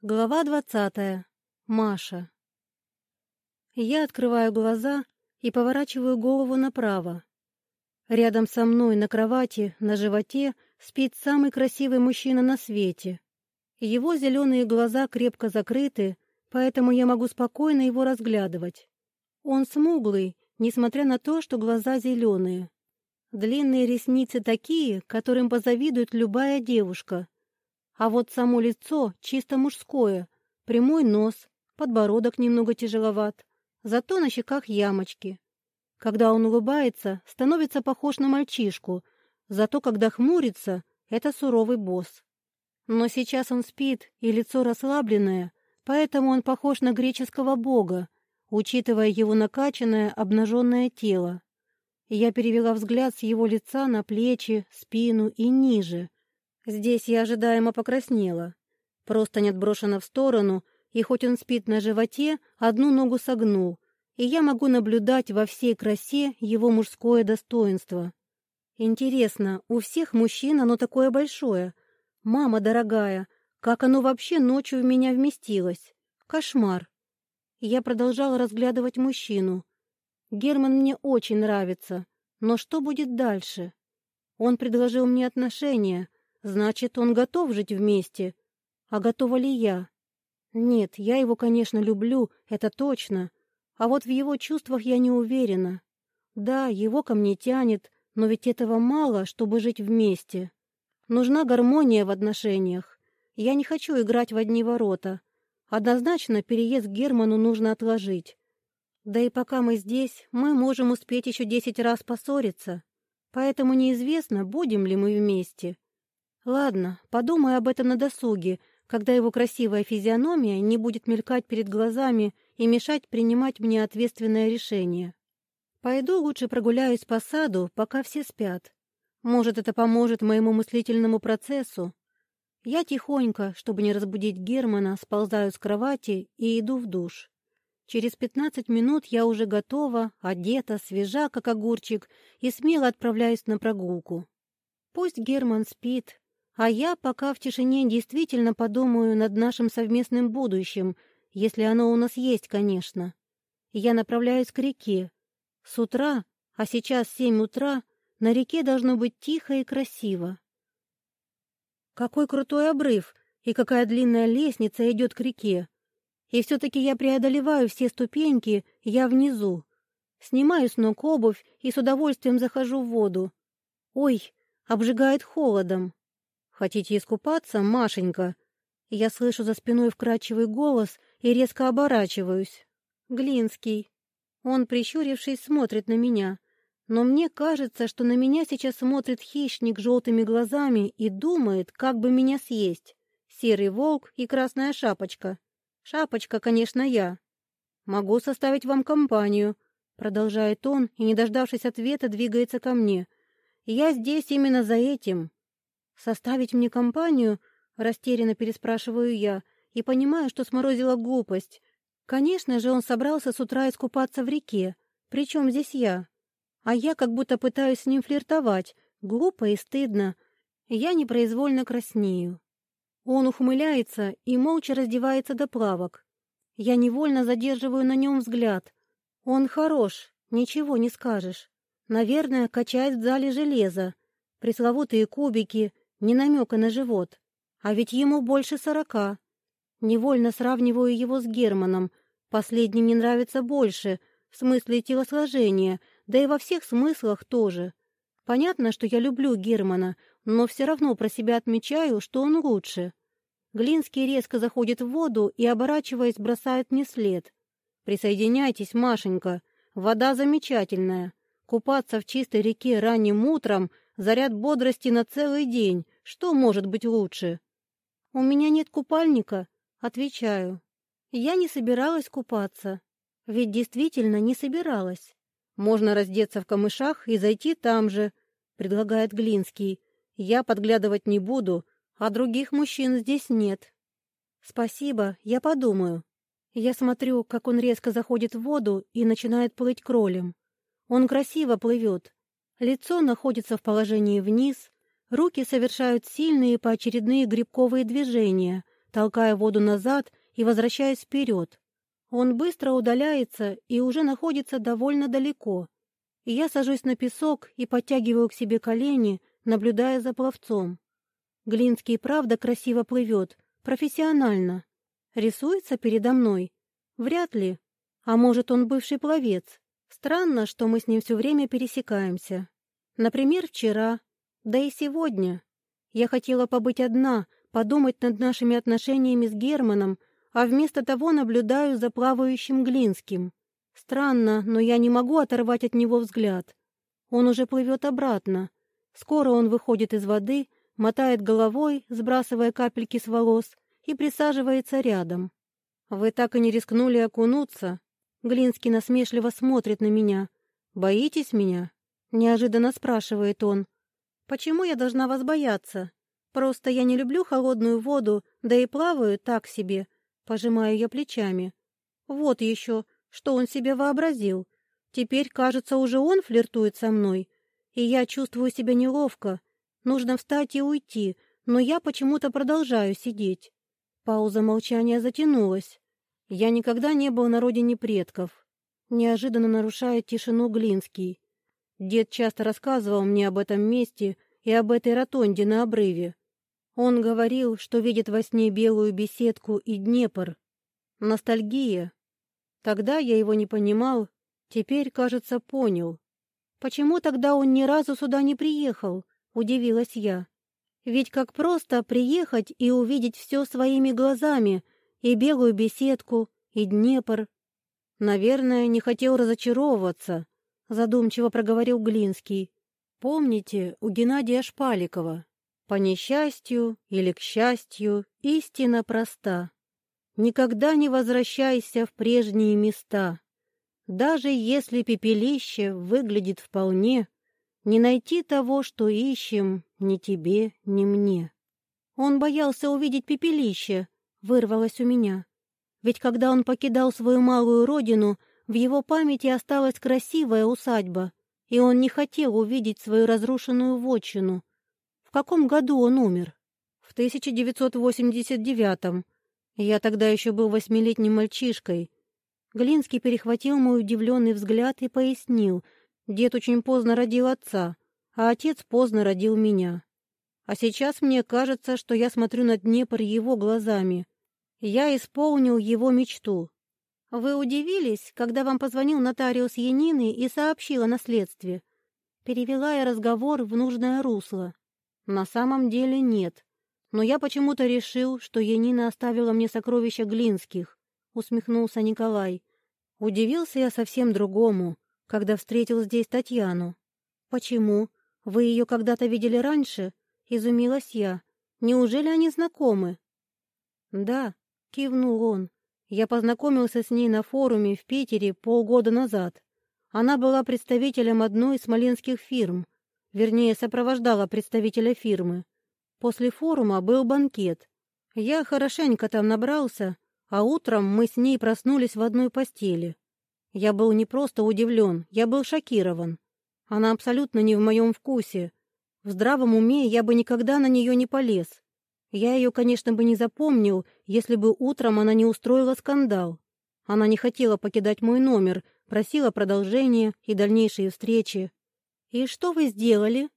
Глава двадцатая. Маша. Я открываю глаза и поворачиваю голову направо. Рядом со мной на кровати, на животе, спит самый красивый мужчина на свете. Его зеленые глаза крепко закрыты, поэтому я могу спокойно его разглядывать. Он смуглый, несмотря на то, что глаза зеленые. Длинные ресницы такие, которым позавидует любая девушка — а вот само лицо чисто мужское, прямой нос, подбородок немного тяжеловат, зато на щеках ямочки. Когда он улыбается, становится похож на мальчишку, зато когда хмурится, это суровый босс. Но сейчас он спит, и лицо расслабленное, поэтому он похож на греческого бога, учитывая его накачанное обнаженное тело. Я перевела взгляд с его лица на плечи, спину и ниже, Здесь я ожидаемо покраснела. Просто не отброшена в сторону, и хоть он спит на животе, одну ногу согнул, и я могу наблюдать во всей красе его мужское достоинство. Интересно, у всех мужчин оно такое большое? Мама дорогая, как оно вообще ночью в меня вместилось? Кошмар. Я продолжала разглядывать мужчину. Герман мне очень нравится, но что будет дальше? Он предложил мне отношения, Значит, он готов жить вместе. А готова ли я? Нет, я его, конечно, люблю, это точно. А вот в его чувствах я не уверена. Да, его ко мне тянет, но ведь этого мало, чтобы жить вместе. Нужна гармония в отношениях. Я не хочу играть в одни ворота. Однозначно переезд к Герману нужно отложить. Да и пока мы здесь, мы можем успеть еще десять раз поссориться. Поэтому неизвестно, будем ли мы вместе. Ладно, подумай об этом на досуге, когда его красивая физиономия не будет мелькать перед глазами и мешать принимать мне ответственное решение. Пойду лучше прогуляюсь по саду, пока все спят. Может, это поможет моему мыслительному процессу. Я тихонько, чтобы не разбудить Германа, сползаю с кровати и иду в душ. Через пятнадцать минут я уже готова, одета, свежа, как огурчик, и смело отправляюсь на прогулку. Пусть Герман спит, а я пока в тишине действительно подумаю над нашим совместным будущим, если оно у нас есть, конечно. Я направляюсь к реке. С утра, а сейчас семь утра, на реке должно быть тихо и красиво. Какой крутой обрыв и какая длинная лестница идет к реке. И все-таки я преодолеваю все ступеньки, я внизу. Снимаю с ног обувь и с удовольствием захожу в воду. Ой, обжигает холодом. «Хотите искупаться, Машенька?» Я слышу за спиной вкрадчивый голос и резко оборачиваюсь. Глинский. Он, прищурившись, смотрит на меня. Но мне кажется, что на меня сейчас смотрит хищник желтыми глазами и думает, как бы меня съесть. Серый волк и красная шапочка. Шапочка, конечно, я. Могу составить вам компанию, продолжает он и, не дождавшись ответа, двигается ко мне. Я здесь именно за этим. «Составить мне компанию?» — растерянно переспрашиваю я и понимаю, что сморозила глупость. Конечно же, он собрался с утра искупаться в реке. Причем здесь я? А я как будто пытаюсь с ним флиртовать. Глупо и стыдно. Я непроизвольно краснею. Он ухмыляется и молча раздевается до плавок. Я невольно задерживаю на нем взгляд. Он хорош, ничего не скажешь. Наверное, качает в зале железо. Пресловутые кубики, ни намека на живот. А ведь ему больше сорока. Невольно сравниваю его с Германом. Последний мне нравится больше, в смысле телосложения, да и во всех смыслах тоже. Понятно, что я люблю Германа, но все равно про себя отмечаю, что он лучше. Глинский резко заходит в воду и, оборачиваясь, бросает мне след. «Присоединяйтесь, Машенька. Вода замечательная. Купаться в чистой реке ранним утром — заряд бодрости на целый день. Что может быть лучше? У меня нет купальника, отвечаю. Я не собиралась купаться. Ведь действительно не собиралась. Можно раздеться в камышах и зайти там же, предлагает Глинский. Я подглядывать не буду, а других мужчин здесь нет. Спасибо, я подумаю. Я смотрю, как он резко заходит в воду и начинает плыть кролем. Он красиво плывет, Лицо находится в положении вниз, руки совершают сильные поочередные грибковые движения, толкая воду назад и возвращаясь вперед. Он быстро удаляется и уже находится довольно далеко. Я сажусь на песок и подтягиваю к себе колени, наблюдая за пловцом. Глинский правда красиво плывет, профессионально. Рисуется передо мной? Вряд ли. А может, он бывший пловец? Странно, что мы с ним все время пересекаемся. Например, вчера, да и сегодня. Я хотела побыть одна, подумать над нашими отношениями с Германом, а вместо того наблюдаю за плавающим Глинским. Странно, но я не могу оторвать от него взгляд. Он уже плывет обратно. Скоро он выходит из воды, мотает головой, сбрасывая капельки с волос, и присаживается рядом. «Вы так и не рискнули окунуться?» Глинский насмешливо смотрит на меня. «Боитесь меня?» Неожиданно спрашивает он. «Почему я должна вас бояться? Просто я не люблю холодную воду, да и плаваю так себе». Пожимаю я плечами. «Вот еще, что он себе вообразил. Теперь, кажется, уже он флиртует со мной. И я чувствую себя неловко. Нужно встать и уйти, но я почему-то продолжаю сидеть». Пауза молчания затянулась. Я никогда не был на родине предков. Неожиданно нарушает тишину Глинский. Дед часто рассказывал мне об этом месте и об этой ротонде на обрыве. Он говорил, что видит во сне белую беседку и Днепр. Ностальгия. Тогда я его не понимал, теперь, кажется, понял. Почему тогда он ни разу сюда не приехал? Удивилась я. Ведь как просто приехать и увидеть все своими глазами — и белую беседку, и Днепр. Наверное, не хотел разочаровываться, задумчиво проговорил Глинский. Помните у Геннадия Шпаликова? По несчастью или к счастью, истина проста. Никогда не возвращайся в прежние места. Даже если пепелище выглядит вполне, не найти того, что ищем, ни тебе, ни мне. Он боялся увидеть пепелище, вырвалось у меня. Ведь когда он покидал свою малую родину, в его памяти осталась красивая усадьба, и он не хотел увидеть свою разрушенную вотчину. В каком году он умер? В 1989-м. Я тогда еще был восьмилетним мальчишкой. Глинский перехватил мой удивленный взгляд и пояснил. Дед очень поздно родил отца, а отец поздно родил меня. А сейчас мне кажется, что я смотрю на Днепр его глазами. Я исполнил его мечту. Вы удивились, когда вам позвонил нотариус Янины и сообщил о наследстве? Перевела я разговор в нужное русло. На самом деле нет. Но я почему-то решил, что Янина оставила мне сокровища Глинских, усмехнулся Николай. Удивился я совсем другому, когда встретил здесь Татьяну. Почему? Вы ее когда-то видели раньше? Изумилась я. Неужели они знакомы? Да, кивнул он. Я познакомился с ней на форуме в Питере полгода назад. Она была представителем одной из смоленских фирм, вернее, сопровождала представителя фирмы. После форума был банкет. Я хорошенько там набрался, а утром мы с ней проснулись в одной постели. Я был не просто удивлен, я был шокирован. Она абсолютно не в моем вкусе, в здравом уме я бы никогда на нее не полез. Я ее, конечно, бы не запомнил, если бы утром она не устроила скандал. Она не хотела покидать мой номер, просила продолжения и дальнейшие встречи. «И что вы сделали?»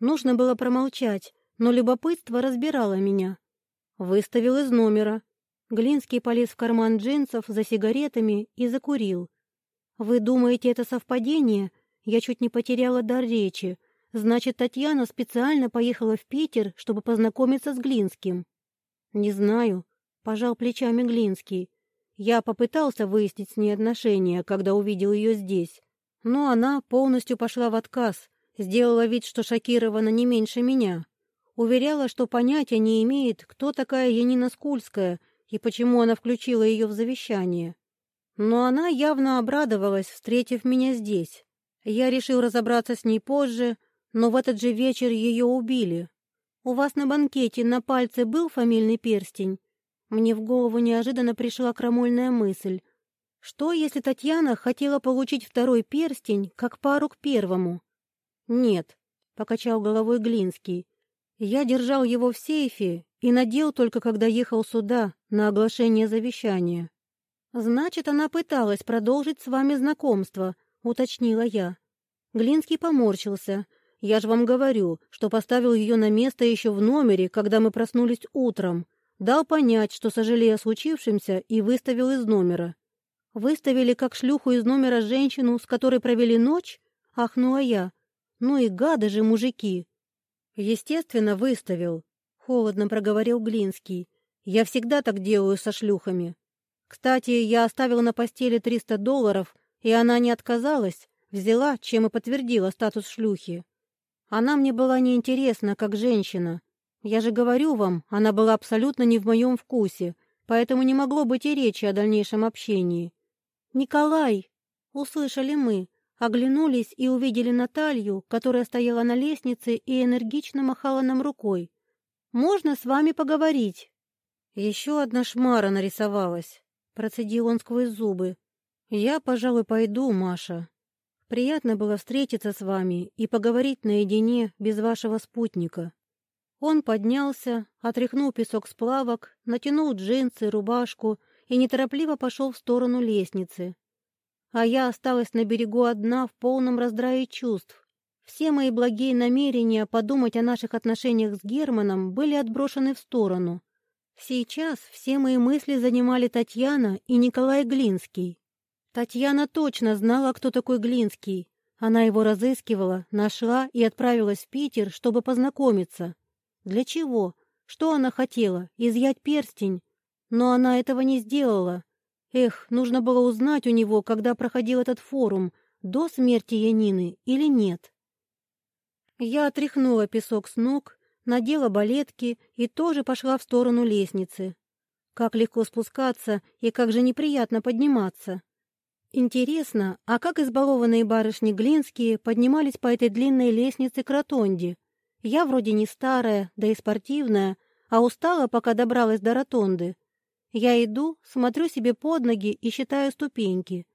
Нужно было промолчать, но любопытство разбирало меня. Выставил из номера. Глинский полез в карман джинсов за сигаретами и закурил. «Вы думаете, это совпадение?» Я чуть не потеряла дар речи. Значит, Татьяна специально поехала в Питер, чтобы познакомиться с Глинским. Не знаю, пожал плечами Глинский. Я попытался выяснить с ней отношения, когда увидел ее здесь. Но она полностью пошла в отказ, сделала вид, что шокирована не меньше меня. Уверяла, что понятия не имеет, кто такая Янина Скульская и почему она включила ее в завещание. Но она явно обрадовалась, встретив меня здесь. Я решил разобраться с ней позже, но в этот же вечер ее убили. У вас на банкете на пальце был фамильный перстень? Мне в голову неожиданно пришла крамольная мысль. Что, если Татьяна хотела получить второй перстень, как пару к первому? Нет, — покачал головой Глинский. Я держал его в сейфе и надел только когда ехал сюда на оглашение завещания. Значит, она пыталась продолжить с вами знакомство, уточнила я. Глинский поморщился. Я же вам говорю, что поставил ее на место еще в номере, когда мы проснулись утром. Дал понять, что сожалею о случившемся, и выставил из номера. Выставили как шлюху из номера женщину, с которой провели ночь? Ахнула я. Ну и гады же мужики. «Естественно, выставил», — холодно проговорил Глинский. «Я всегда так делаю со шлюхами. Кстати, я оставил на постели 300 долларов, и она не отказалась, взяла, чем и подтвердила статус шлюхи. Она мне была неинтересна, как женщина. Я же говорю вам, она была абсолютно не в моем вкусе, поэтому не могло быть и речи о дальнейшем общении. «Николай!» — услышали мы. Оглянулись и увидели Наталью, которая стояла на лестнице и энергично махала нам рукой. «Можно с вами поговорить?» «Еще одна шмара нарисовалась», — процедил он сквозь зубы. «Я, пожалуй, пойду, Маша. Приятно было встретиться с вами и поговорить наедине без вашего спутника». Он поднялся, отряхнул песок с плавок, натянул джинсы, рубашку и неторопливо пошел в сторону лестницы а я осталась на берегу одна в полном раздрае чувств. Все мои благие намерения подумать о наших отношениях с Германом были отброшены в сторону. Сейчас все мои мысли занимали Татьяна и Николай Глинский. Татьяна точно знала, кто такой Глинский. Она его разыскивала, нашла и отправилась в Питер, чтобы познакомиться. Для чего? Что она хотела? Изъять перстень? Но она этого не сделала. Эх, нужно было узнать у него, когда проходил этот форум, до смерти Янины или нет. Я отряхнула песок с ног, надела балетки и тоже пошла в сторону лестницы. Как легко спускаться и как же неприятно подниматься. Интересно, а как избалованные барышни Глинские поднимались по этой длинной лестнице к ротонде? Я вроде не старая, да и спортивная, а устала, пока добралась до ротонды. Я иду, смотрю себе под ноги и считаю ступеньки.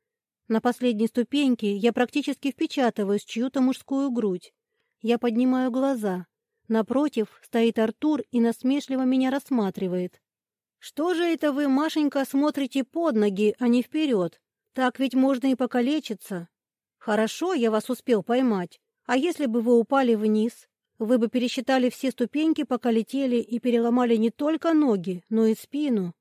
На последней ступеньке я практически впечатываюсь чью-то мужскую грудь. Я поднимаю глаза. Напротив стоит Артур и насмешливо меня рассматривает. «Что же это вы, Машенька, смотрите под ноги, а не вперед? Так ведь можно и покалечиться. Хорошо, я вас успел поймать. А если бы вы упали вниз? Вы бы пересчитали все ступеньки, пока летели и переломали не только ноги, но и спину.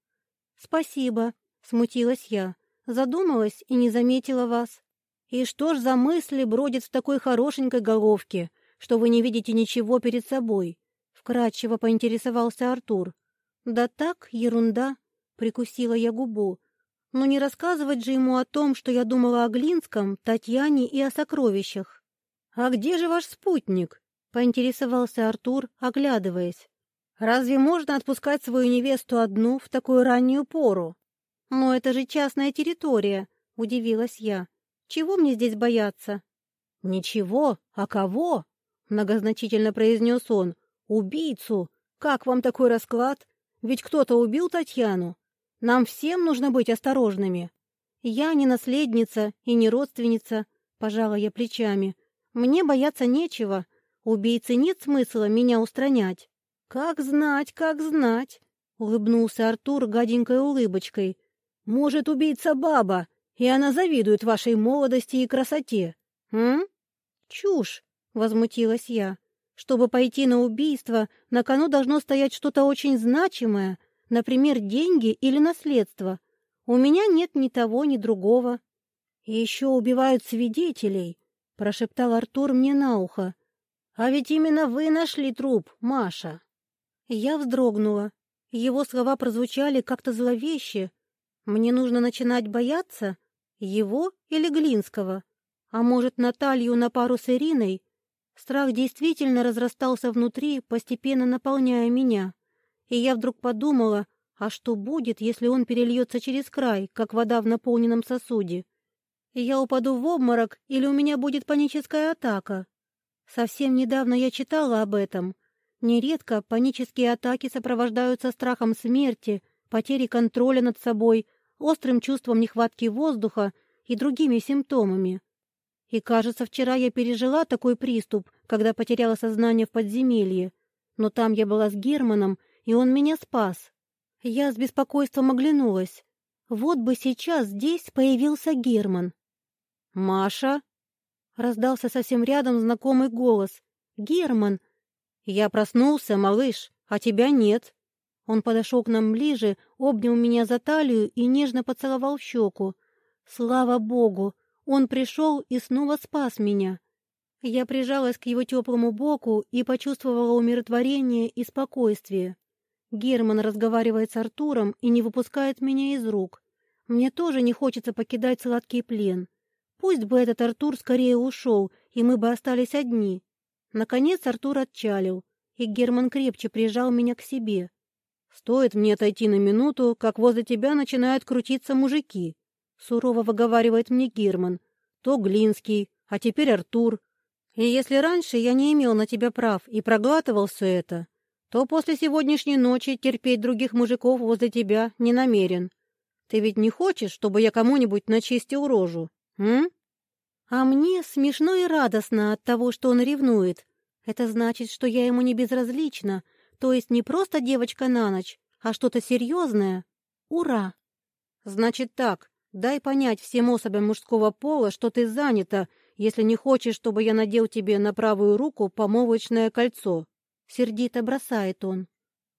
«Спасибо», — смутилась я. Задумалась и не заметила вас. «И что ж за мысли бродят в такой хорошенькой головке, что вы не видите ничего перед собой?» Вкратчиво поинтересовался Артур. «Да так, ерунда», — прикусила я губу. «Но не рассказывать же ему о том, что я думала о Глинском, Татьяне и о сокровищах». «А где же ваш спутник?» — поинтересовался Артур, оглядываясь. Разве можно отпускать свою невесту одну в такую раннюю пору? Но это же частная территория, удивилась я. Чего мне здесь бояться? Ничего, а кого? Многозначительно произнес он. Убийцу. Как вам такой расклад? Ведь кто-то убил Татьяну. Нам всем нужно быть осторожными. Я не наследница и не родственница, пожала я плечами. Мне бояться нечего. Убийце нет смысла меня устранять. «Как знать, как знать!» — улыбнулся Артур гаденькой улыбочкой. «Может, убийца баба, и она завидует вашей молодости и красоте. М? Чушь!» — возмутилась я. «Чтобы пойти на убийство, на кону должно стоять что-то очень значимое, например, деньги или наследство. У меня нет ни того, ни другого». «И еще убивают свидетелей», — прошептал Артур мне на ухо. «А ведь именно вы нашли труп, Маша». Я вздрогнула. Его слова прозвучали как-то зловеще. Мне нужно начинать бояться? Его или Глинского? А может, Наталью на пару с Ириной? Страх действительно разрастался внутри, постепенно наполняя меня. И я вдруг подумала, а что будет, если он перельется через край, как вода в наполненном сосуде? Я упаду в обморок или у меня будет паническая атака? Совсем недавно я читала об этом — Нередко панические атаки сопровождаются страхом смерти, потерей контроля над собой, острым чувством нехватки воздуха и другими симптомами. И, кажется, вчера я пережила такой приступ, когда потеряла сознание в подземелье. Но там я была с Германом, и он меня спас. Я с беспокойством оглянулась. Вот бы сейчас здесь появился Герман. «Маша?» — раздался совсем рядом знакомый голос. «Герман!» «Я проснулся, малыш, а тебя нет». Он подошел к нам ближе, обнял меня за талию и нежно поцеловал в щеку. Слава богу! Он пришел и снова спас меня. Я прижалась к его теплому боку и почувствовала умиротворение и спокойствие. Герман разговаривает с Артуром и не выпускает меня из рук. Мне тоже не хочется покидать сладкий плен. Пусть бы этот Артур скорее ушел, и мы бы остались одни. Наконец Артур отчалил, и Герман крепче прижал меня к себе. «Стоит мне отойти на минуту, как возле тебя начинают крутиться мужики», — сурово выговаривает мне Герман. «То Глинский, а теперь Артур. И если раньше я не имел на тебя прав и проглатывал все это, то после сегодняшней ночи терпеть других мужиков возле тебя не намерен. Ты ведь не хочешь, чтобы я кому-нибудь начистил рожу, м? А мне смешно и радостно от того, что он ревнует. Это значит, что я ему не безразлична, то есть не просто девочка на ночь, а что-то серьезное. Ура! Значит так, дай понять всем особям мужского пола, что ты занята, если не хочешь, чтобы я надел тебе на правую руку помолвочное кольцо. Сердито бросает он.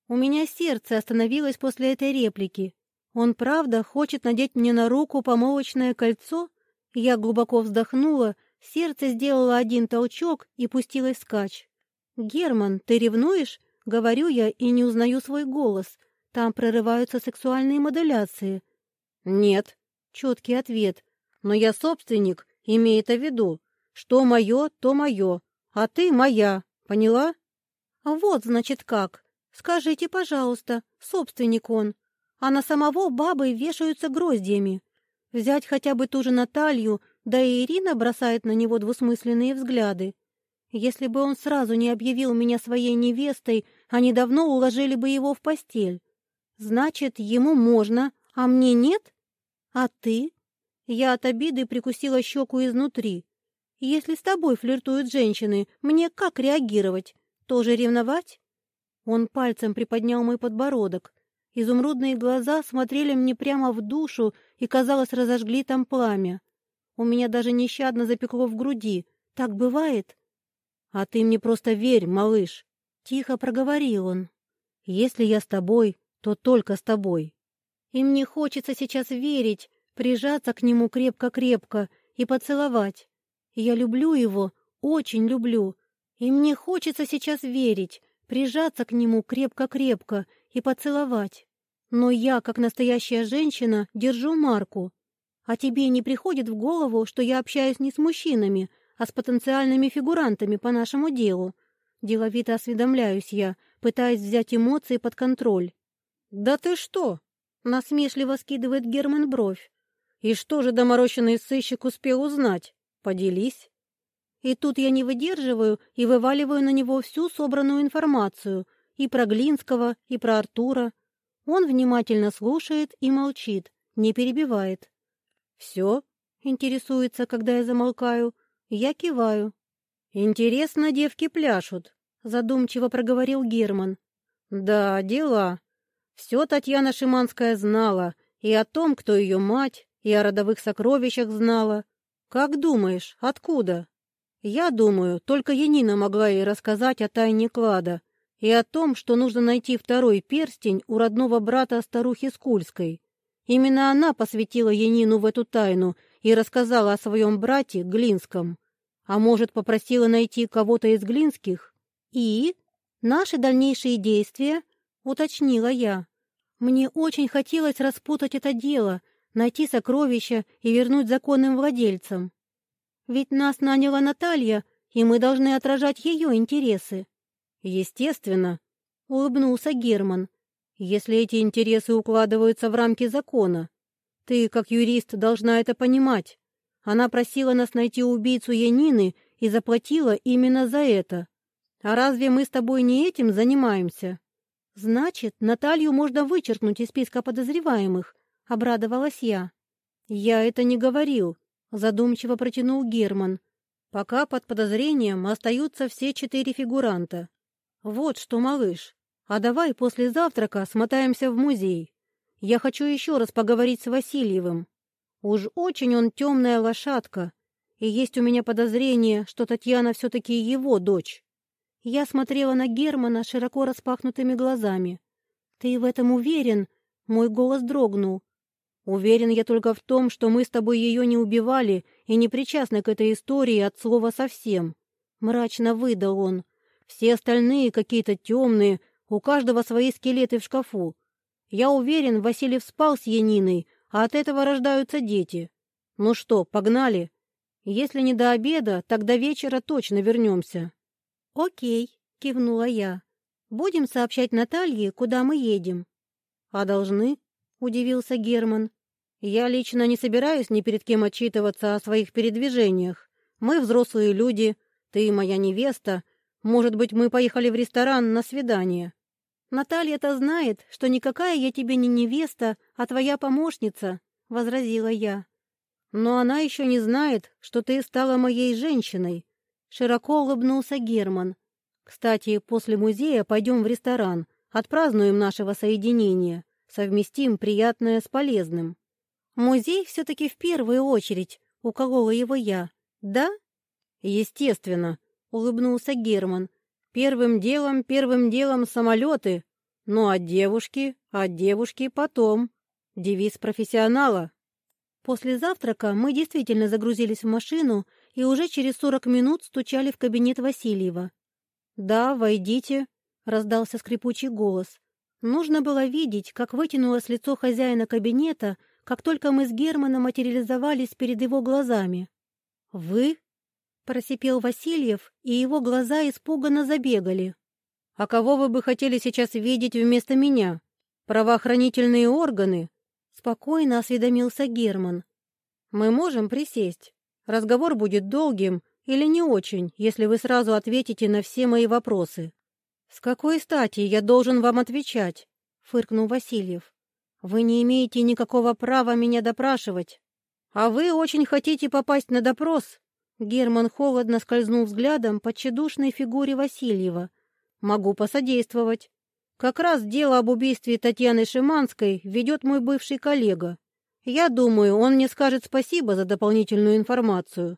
У меня сердце остановилось после этой реплики. Он правда хочет надеть мне на руку помолвочное кольцо? Я глубоко вздохнула, сердце сделало один толчок и пустилось скач. «Герман, ты ревнуешь?» — говорю я и не узнаю свой голос. Там прорываются сексуальные модуляции. «Нет», — четкий ответ. «Но я собственник, имей это в виду. Что мое, то мое, а ты моя, поняла?» «Вот, значит, как. Скажите, пожалуйста, собственник он. А на самого бабы вешаются гроздьями. Взять хотя бы ту же Наталью, да и Ирина бросает на него двусмысленные взгляды. Если бы он сразу не объявил меня своей невестой, они давно уложили бы его в постель. Значит, ему можно, а мне нет? А ты? Я от обиды прикусила щеку изнутри. Если с тобой флиртуют женщины, мне как реагировать? Тоже ревновать? Он пальцем приподнял мой подбородок. Изумрудные глаза смотрели мне прямо в душу и, казалось, разожгли там пламя. У меня даже нещадно запекло в груди. Так бывает? А ты мне просто верь, малыш. Тихо проговорил он. Если я с тобой, то только с тобой. И мне хочется сейчас верить, прижаться к нему крепко-крепко и поцеловать. Я люблю его, очень люблю, и мне хочется сейчас верить, прижаться к нему крепко-крепко и поцеловать. Но я, как настоящая женщина, держу марку. А тебе не приходит в голову, что я общаюсь не с мужчинами, а с потенциальными фигурантами по нашему делу? Деловито осведомляюсь я, пытаясь взять эмоции под контроль. «Да ты что?» — насмешливо скидывает Герман бровь. «И что же доморощенный сыщик успел узнать? Поделись». И тут я не выдерживаю и вываливаю на него всю собранную информацию и про Глинского, и про Артура. Он внимательно слушает и молчит, не перебивает. «Все?» — интересуется, когда я замолкаю. Я киваю. «Интересно, девки пляшут», — задумчиво проговорил Герман. «Да, дела. Все Татьяна Шиманская знала, и о том, кто ее мать, и о родовых сокровищах знала. Как думаешь, откуда?» Я думаю, только Янина могла ей рассказать о тайне клада и о том, что нужно найти второй перстень у родного брата старухи Скульской. Именно она посвятила Янину в эту тайну и рассказала о своем брате Глинском. А может, попросила найти кого-то из Глинских? И наши дальнейшие действия, уточнила я. Мне очень хотелось распутать это дело, найти сокровища и вернуть законным владельцам. Ведь нас наняла Наталья, и мы должны отражать ее интересы. Естественно, улыбнулся Герман. Если эти интересы укладываются в рамки закона. Ты, как юрист, должна это понимать. Она просила нас найти убийцу Янины и заплатила именно за это. А разве мы с тобой не этим занимаемся? Значит, Наталью можно вычеркнуть из списка подозреваемых, обрадовалась я. Я это не говорил, задумчиво протянул Герман. Пока под подозрением остаются все четыре фигуранта. «Вот что, малыш, а давай после завтрака смотаемся в музей. Я хочу еще раз поговорить с Васильевым. Уж очень он темная лошадка, и есть у меня подозрение, что Татьяна все-таки его дочь». Я смотрела на Германа широко распахнутыми глазами. «Ты в этом уверен?» Мой голос дрогнул. «Уверен я только в том, что мы с тобой ее не убивали и не причастны к этой истории от слова совсем». Мрачно выдал он. «Все остальные какие-то темные, у каждого свои скелеты в шкафу. Я уверен, Василий спал с Яниной, а от этого рождаются дети. Ну что, погнали? Если не до обеда, так до вечера точно вернемся». «Окей», — кивнула я. «Будем сообщать Наталье, куда мы едем». «А должны?» — удивился Герман. «Я лично не собираюсь ни перед кем отчитываться о своих передвижениях. Мы взрослые люди, ты моя невеста. Может быть, мы поехали в ресторан на свидание?» «Наталья-то знает, что никакая я тебе не невеста, а твоя помощница», — возразила я. «Но она еще не знает, что ты стала моей женщиной», Широко улыбнулся Герман. «Кстати, после музея пойдем в ресторан, отпразднуем нашего соединения, совместим приятное с полезным». «Музей все-таки в первую очередь», — уколола его я. «Да?» «Естественно», — улыбнулся Герман. «Первым делом, первым делом самолеты. Ну а девушки, а девушки потом. Девиз профессионала». После завтрака мы действительно загрузились в машину и уже через сорок минут стучали в кабинет Васильева. «Да, войдите», — раздался скрипучий голос. Нужно было видеть, как вытянулось лицо хозяина кабинета, как только мы с Германом материализовались перед его глазами. «Вы?» — просипел Васильев, и его глаза испуганно забегали. «А кого вы бы хотели сейчас видеть вместо меня? Правоохранительные органы?» Спокойно осведомился Герман. «Мы можем присесть?» Разговор будет долгим или не очень, если вы сразу ответите на все мои вопросы. С какой стати я должен вам отвечать? фыркнул Васильев. Вы не имеете никакого права меня допрашивать. А вы очень хотите попасть на допрос? Герман холодно скользнул взглядом по тщедушной фигуре Васильева. Могу посодействовать. Как раз дело об убийстве Татьяны Шиманской ведет мой бывший коллега. Я думаю, он мне скажет спасибо за дополнительную информацию.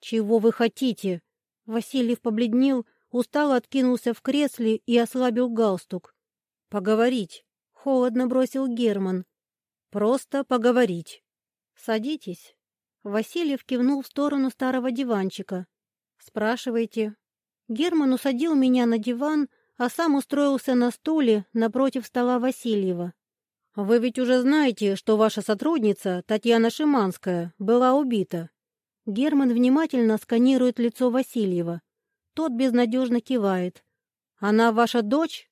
Чего вы хотите? Васильев побледнел, устало откинулся в кресле и ослабил галстук. Поговорить, холодно бросил Герман. Просто поговорить. Садитесь. Васильев кивнул в сторону старого диванчика. Спрашивайте. Герман усадил меня на диван, а сам устроился на стуле напротив стола Васильева. «Вы ведь уже знаете, что ваша сотрудница, Татьяна Шиманская, была убита». Герман внимательно сканирует лицо Васильева. Тот безнадежно кивает. «Она ваша дочь?»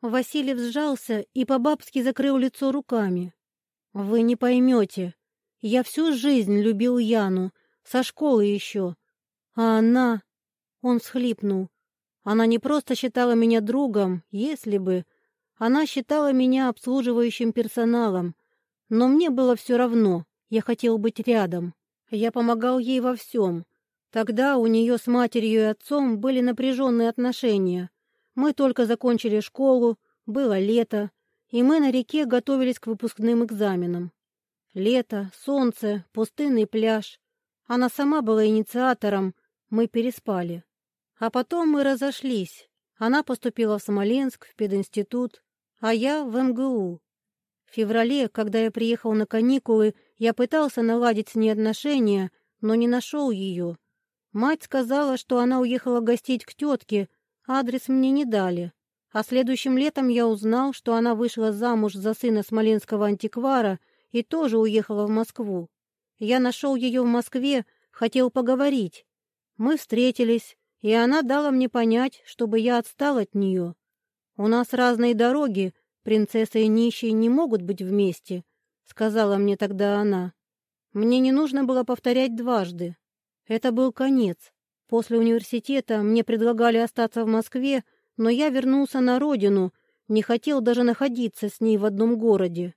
Васильев сжался и по-бабски закрыл лицо руками. «Вы не поймете. Я всю жизнь любил Яну, со школы еще. А она...» Он всхлипнул. «Она не просто считала меня другом, если бы...» Она считала меня обслуживающим персоналом, но мне было все равно, я хотел быть рядом. Я помогал ей во всем. Тогда у нее с матерью и отцом были напряженные отношения. Мы только закончили школу, было лето, и мы на реке готовились к выпускным экзаменам. Лето, солнце, пустынный пляж. Она сама была инициатором, мы переспали. А потом мы разошлись. Она поступила в Смоленск, в пединститут, а я в МГУ. В феврале, когда я приехал на каникулы, я пытался наладить с ней отношения, но не нашел ее. Мать сказала, что она уехала гостить к тетке, адрес мне не дали. А следующим летом я узнал, что она вышла замуж за сына смоленского антиквара и тоже уехала в Москву. Я нашел ее в Москве, хотел поговорить. Мы встретились, и она дала мне понять, чтобы я отстал от нее. «У нас разные дороги, принцесса и нищий не могут быть вместе», — сказала мне тогда она. Мне не нужно было повторять дважды. Это был конец. После университета мне предлагали остаться в Москве, но я вернулся на родину, не хотел даже находиться с ней в одном городе.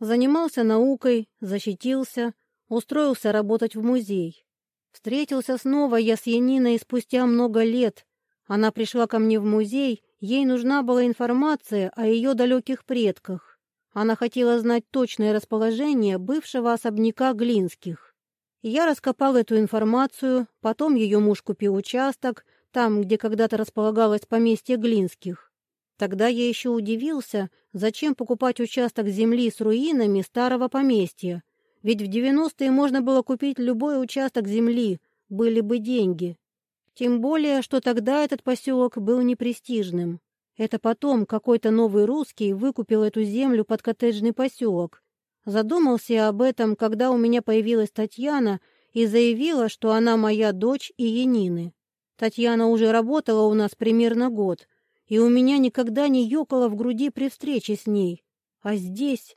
Занимался наукой, защитился, устроился работать в музей. Встретился снова я с Яниной спустя много лет. Она пришла ко мне в музей Ей нужна была информация о ее далеких предках. Она хотела знать точное расположение бывшего особняка Глинских. Я раскопал эту информацию, потом ее муж купил участок, там, где когда-то располагалось поместье Глинских. Тогда я еще удивился, зачем покупать участок земли с руинами старого поместья, ведь в 90-е можно было купить любой участок земли, были бы деньги. Тем более, что тогда этот поселок был непрестижным. Это потом какой-то новый русский выкупил эту землю под коттеджный поселок. Задумался я об этом, когда у меня появилась Татьяна и заявила, что она моя дочь и Янины. Татьяна уже работала у нас примерно год, и у меня никогда не ёкало в груди при встрече с ней. А здесь...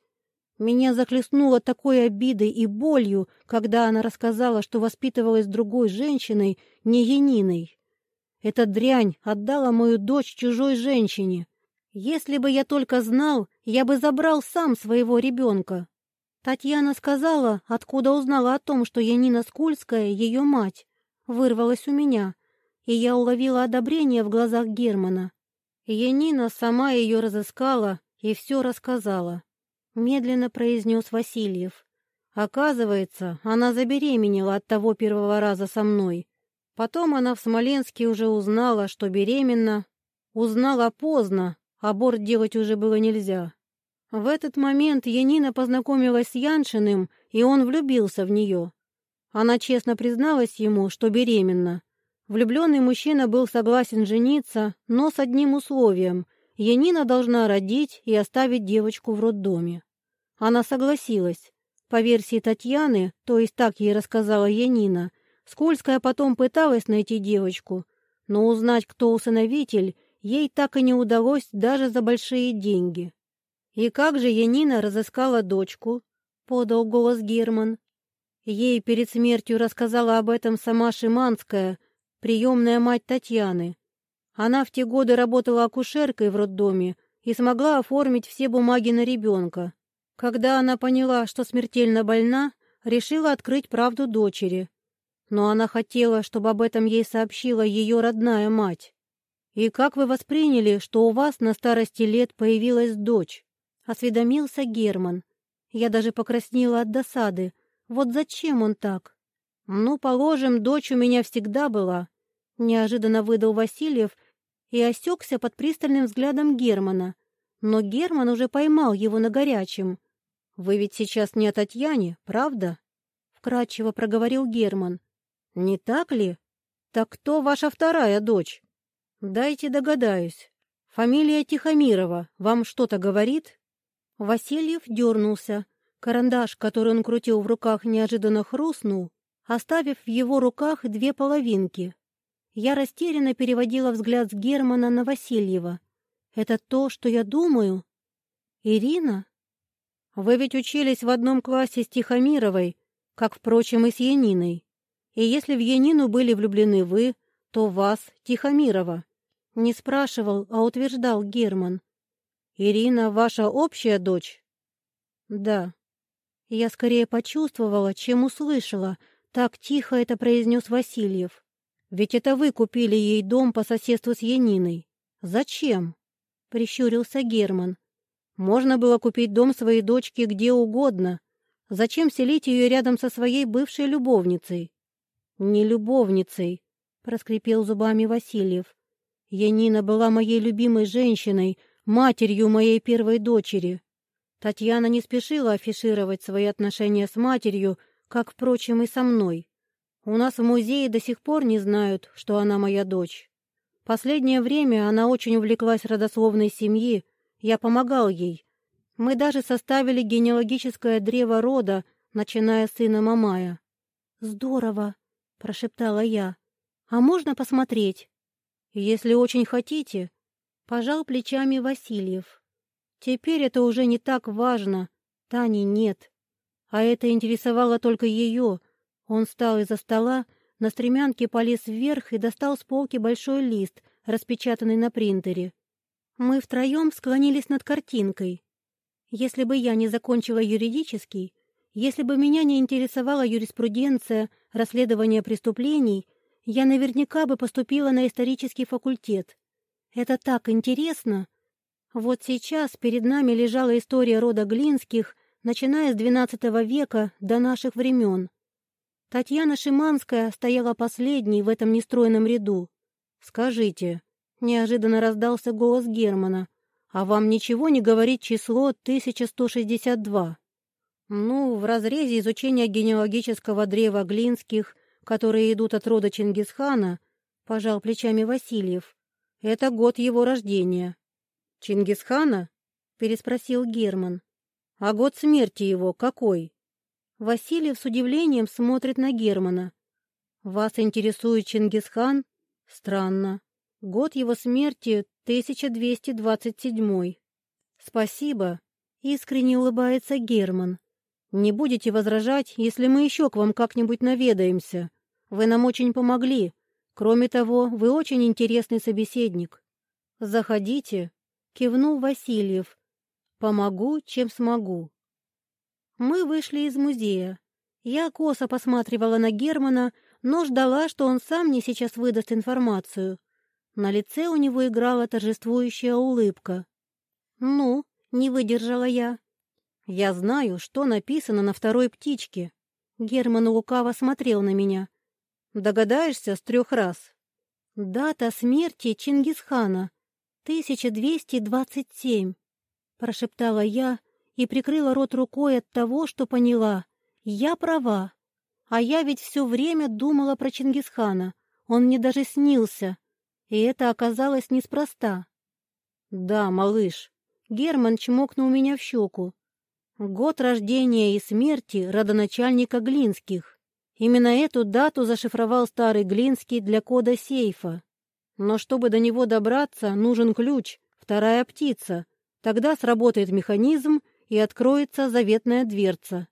Меня захлестнуло такой обидой и болью, когда она рассказала, что воспитывалась другой женщиной, не Яниной. Эта дрянь отдала мою дочь чужой женщине. Если бы я только знал, я бы забрал сам своего ребенка. Татьяна сказала, откуда узнала о том, что Янина Скульская — ее мать. Вырвалась у меня, и я уловила одобрение в глазах Германа. Янина сама ее разыскала и все рассказала. Медленно произнес Васильев. Оказывается, она забеременела от того первого раза со мной. Потом она в Смоленске уже узнала, что беременна. Узнала поздно, аборт делать уже было нельзя. В этот момент Янина познакомилась с Яншиным, и он влюбился в нее. Она честно призналась ему, что беременна. Влюбленный мужчина был согласен жениться, но с одним условием – Янина должна родить и оставить девочку в роддоме. Она согласилась. По версии Татьяны, то есть так ей рассказала Янина, Скользкая потом пыталась найти девочку, но узнать, кто усыновитель, ей так и не удалось даже за большие деньги. «И как же Янина разыскала дочку?» — подал голос Герман. Ей перед смертью рассказала об этом сама Шиманская, приемная мать Татьяны. Она в те годы работала акушеркой в роддоме и смогла оформить все бумаги на ребенка. Когда она поняла, что смертельно больна, решила открыть правду дочери. Но она хотела, чтобы об этом ей сообщила ее родная мать. «И как вы восприняли, что у вас на старости лет появилась дочь?» — осведомился Герман. Я даже покраснела от досады. Вот зачем он так? «Ну, положим, дочь у меня всегда была», — неожиданно выдал Васильев и осекся под пристальным взглядом Германа. Но Герман уже поймал его на горячем. «Вы ведь сейчас не о Татьяне, правда?» — вкратчиво проговорил Герман. «Не так ли? Так кто ваша вторая дочь?» «Дайте догадаюсь. Фамилия Тихомирова вам что-то говорит?» Васильев дернулся. Карандаш, который он крутил в руках, неожиданно хрустнул, оставив в его руках две половинки. Я растерянно переводила взгляд с Германа на Васильева. «Это то, что я думаю?» «Ирина?» «Вы ведь учились в одном классе с Тихомировой, как, впрочем, и с Яниной. И если в Янину были влюблены вы, то вас, Тихомирова. Не спрашивал, а утверждал Герман. Ирина ваша общая дочь? Да. Я скорее почувствовала, чем услышала. Так тихо это произнес Васильев. Ведь это вы купили ей дом по соседству с Яниной. Зачем? Прищурился Герман. Можно было купить дом своей дочки где угодно. Зачем селить ее рядом со своей бывшей любовницей? «Не любовницей», — проскрипел зубами Васильев. «Янина была моей любимой женщиной, матерью моей первой дочери». Татьяна не спешила афишировать свои отношения с матерью, как, впрочем, и со мной. У нас в музее до сих пор не знают, что она моя дочь. Последнее время она очень увлеклась родословной семьи, я помогал ей. Мы даже составили генеалогическое древо рода, начиная с сына Мамая. «Здорово!» — прошептала я. «А можно посмотреть?» «Если очень хотите», — пожал плечами Васильев. «Теперь это уже не так важно. Тани нет. А это интересовало только ее. Он встал из-за стола, на стремянке полез вверх и достал с полки большой лист, распечатанный на принтере. Мы втроем склонились над картинкой. Если бы я не закончила юридический, если бы меня не интересовала юриспруденция, расследование преступлений, я наверняка бы поступила на исторический факультет. Это так интересно. Вот сейчас перед нами лежала история рода Глинских, начиная с XII века до наших времен. Татьяна Шиманская стояла последней в этом нестроенном ряду. «Скажите», — неожиданно раздался голос Германа, «а вам ничего не говорит число 1162?» «Ну, в разрезе изучения генеалогического древа Глинских, которые идут от рода Чингисхана», — пожал плечами Васильев, «это год его рождения». «Чингисхана?» — переспросил Герман. «А год смерти его какой?» Васильев с удивлением смотрит на Германа. «Вас интересует Чингисхан? Странно. Год его смерти 1227. Спасибо. Искренне улыбается Герман. Не будете возражать, если мы еще к вам как-нибудь наведаемся. Вы нам очень помогли. Кроме того, вы очень интересный собеседник. Заходите, кивнул Васильев. Помогу, чем смогу. Мы вышли из музея. Я косо посматривала на Германа, но ждала, что он сам мне сейчас выдаст информацию. На лице у него играла торжествующая улыбка. «Ну?» — не выдержала я. «Я знаю, что написано на второй птичке». Герман лукаво смотрел на меня. «Догадаешься с трех раз?» «Дата смерти Чингисхана. 1227», — прошептала я и прикрыла рот рукой от того, что поняла. «Я права». А я ведь все время думала про Чингисхана. Он мне даже снился. И это оказалось неспроста. Да, малыш. Герман чмокнул меня в щеку. Год рождения и смерти родоначальника Глинских. Именно эту дату зашифровал старый Глинский для кода сейфа. Но чтобы до него добраться, нужен ключ, вторая птица. Тогда сработает механизм и откроется заветная дверца.